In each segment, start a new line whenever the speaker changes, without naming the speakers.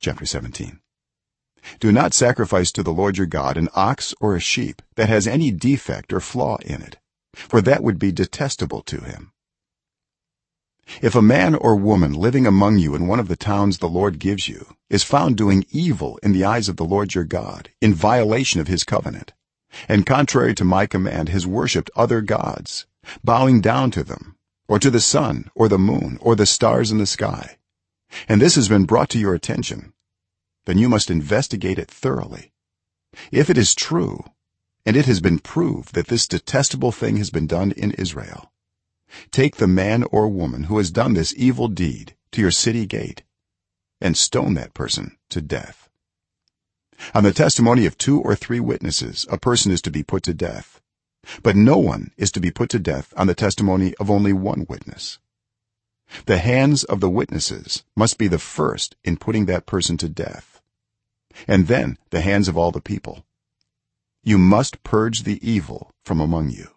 chapter 17 do not sacrifice to the lord your god an ox or a sheep that has any defect or flaw in it for that would be detestable to him. If a man or woman living among you in one of the towns the lord gives you is found doing evil in the eyes of the lord your god in violation of his covenant and contrary to my command has worshipped other gods bowing down to them or to the sun or the moon or the stars in the sky and this has been brought to your attention then you must investigate it thoroughly. If it is true and it has been proved that this detestable thing has been done in israel take the man or woman who has done this evil deed to your city gate and stone that person to death. On the testimony of two or three witnesses a person is to be put to death but no one is to be put to death on the testimony of only one witness the hands of the witnesses must be the first in putting that person to death. And then the hands of all the people. You must purge the evil from among you.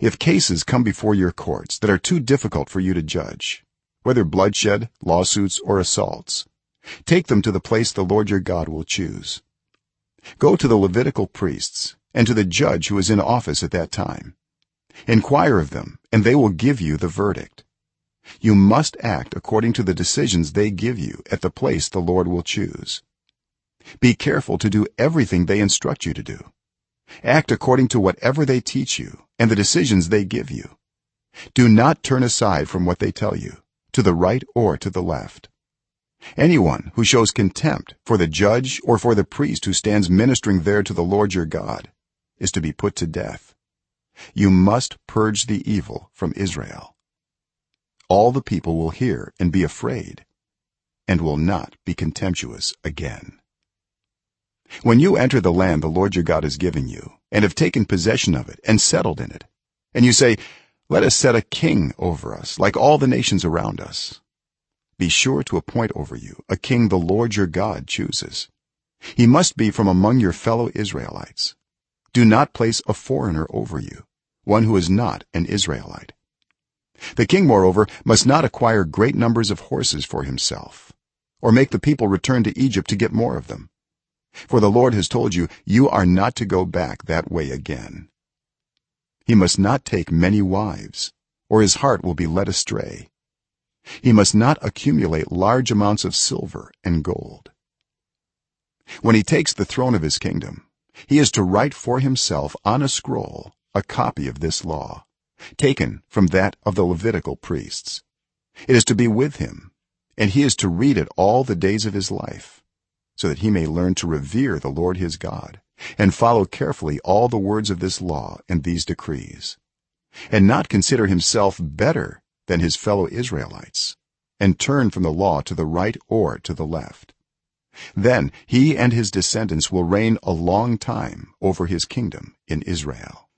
If cases come before your courts that are too difficult for you to judge whether bloodshed lawsuits or assaults take them to the place the lord your god will choose. Go to the levitical priests and to the judge who is in office at that time inquire of them and they will give you the verdict. You must act according to the decisions they give you at the place the lord will choose. Be careful to do everything they instruct you to do. Act according to whatever they teach you and the decisions they give you. Do not turn aside from what they tell you to the right or to the left. Anyone who shows contempt for the judge or for the priest who stands ministering there to the lord your god is to be put to death you must purge the evil from israel. All the people will hear and be afraid and will not be contemptuous again. When you enter the land the lord your god is giving you and have taken possession of it and settled in it and you say let us set a king over us like all the nations around us be sure to appoint over you a king the lord your god chooses. He must be from among your fellow israelites. Do not place a foreigner over you one who is not an israelite. The king moreover must not acquire great numbers of horses for himself or make the people return to egypt to get more of them. For the lord has told you you are not to go back that way again. He must not take many wives or his heart will be led astray. He must not accumulate large amounts of silver and gold. When he takes the throne of his kingdom he is to write for himself on a scroll a copy of this law taken from that of the levitical priests. It is to be with him and he is to read it all the days of his life so that he may learn to revere the lord his god and follow carefully all the words of this law and these decrees and not consider himself better than his fellow israelites and turn from the law to the right or to the left. Then he and his descendants will reign a long time over his kingdom in israel